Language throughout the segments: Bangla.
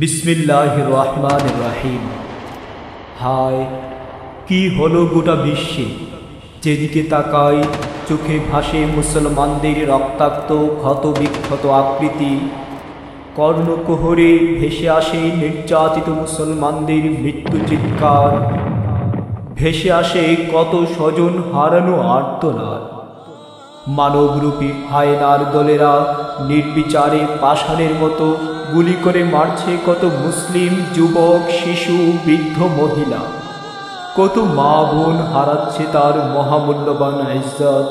বিসমিল্লাহ রহমান রাহিম। হায়, কি হলো গোটা বিশ্বে? যেদিকে তাকাই, চোখে ভাসে মুসলমানদের রক্তাক্ত ক্ষত বিক্ষত আকৃতি। কর্ণকোহরে ভেসে আসে নির্যাতিত মুসলমানদের মৃত্যু চিৎকার। ভেসে আসে কত স্বজন হারানো আর্তনাদ। মানবরূপী হায়নার দলেরা নির্বিচারে পাষাণের মতো গুলি করে মারছে কত মুসলিম যুবক, শিশু, বৃদ্ধ, মহিলা। কত মা বোন হারাচ্ছে তার মহামূল্যবান ইজ্জত।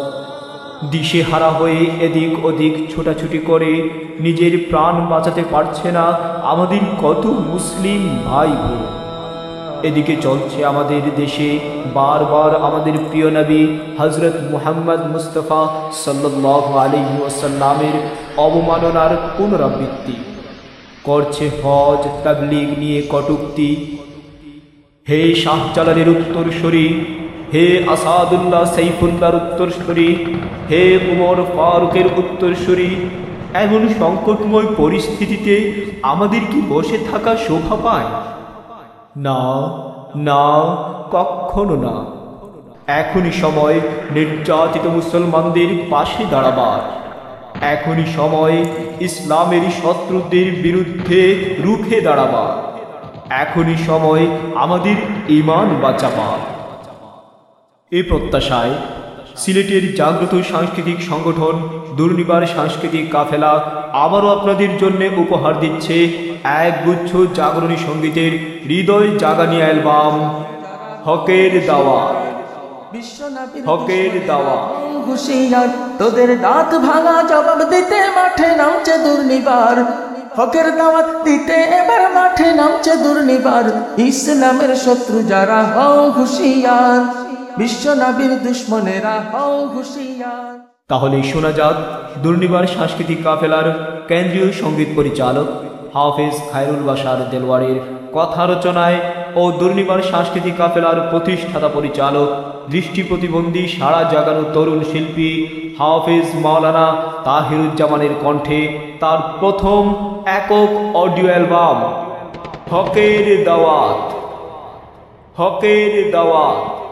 দিশে হারা হয়ে এদিক ওদিক ছোটাছুটি করে নিজের প্রাণ বাঁচাতে পারছে না আমাদের কত মুসলিম ভাই বোন এদিকে চলছে আমাদের দেশে বারবার আমাদের প্রিয় নবী হজরত মুহাম্মদ মুস্তফা সাল্লাহ আলহি ওসাল্লামের অবমাননার পুনরাবৃত্তি। করছে হজ, তাবলিগ নিয়ে কটুক্তি। হে শাহজালালের উত্তরসূরি হে আসাদুল্লাহ সাইফুল্লাহর উত্তরসূরি হে উমর ফারুকের উত্তরসূরি এমন সংকটময় পরিস্থিতিতে আমাদের কি বসে থাকা শোভা পায়? না না, কখনো না। এখনই সময় নির্যাতিত মুসলমানদের পাশে দাঁড়াবার। এখনই সময় ইসলামের শত্রুদের বিরুদ্ধে রুখে দাঁড়াবার এখনই সময় আমাদের ইমান বাঁচাবার এ প্রত্যাশায় সিলেটের জাগ্রত সাংস্কৃতিক সংগঠন দুর্নিবার সাংস্কৃতিক কাফেলা আবারও আপনাদের জন্য উপহার দিচ্ছে এক গুচ্ছ জাগরণী সঙ্গীতের হৃদয় জাগানি অ্যালবাম হকের দাওয়া হকের দাওয়া। হুশিয়ার। তোদের দাঁত ভাঙা জবাব দিতে মাঠে নামছে দুর্নিবার। হকের দাওয়াত দিতে এবার মাঠে নামছে দুর্নিবার। ইসলামের শত্রু যারা হও হুশিয়ার। বিশ্ব নবীর দুশ্মনেরা হও হুশিয়ার। তাহলে শোনা যাক দুর্নিবার সাংস্কৃতিক কাফেলার কেন্দ্রীয় সংগীত পরিচালক হাফেজ খায়রুল বাসার দেলওয়ারের কথা রচনায় ও দুর্নিবার সাংস্কৃতিক কাফেলার প্রতিষ্ঠাতা পরিচালক, দৃষ্টি প্রতিবন্ধী সারা জাগানো তরুণ শিল্পী হাফিজ মাওলানা তাহিরুজ্জামানের কণ্ঠে তার প্রথম একক অডিও অ্যালবাম, হকের দাওয়াত হকের দাওয়াত।